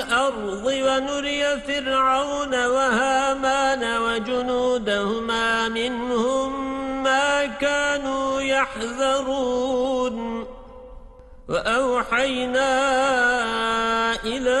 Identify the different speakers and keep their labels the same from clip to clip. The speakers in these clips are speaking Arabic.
Speaker 1: الأرض ونري فرعون وهامان وجنودهما منهم ما كانوا يحذرون. وأوحينا إلى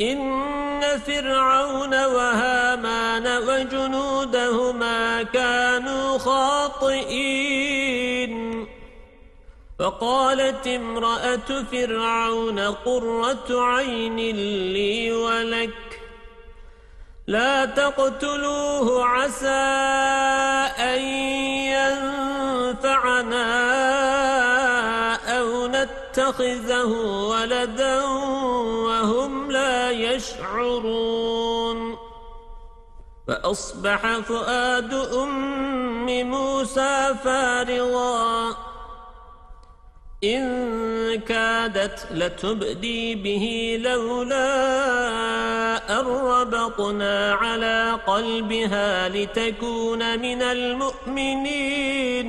Speaker 1: إن فرعون وهامان وجنودهما كانوا خاطئين. فقالت امرأة فرعون قرة عين لي ولك لا تقتلوه عسى أن ينفعنا. أو نتخذه ولدا وهم لا يشعرون. فأصبح فؤاد أم موسى فارغا. إن كادت لتبدي به لولا أربطنا على قلبها لتكون من المؤمنين.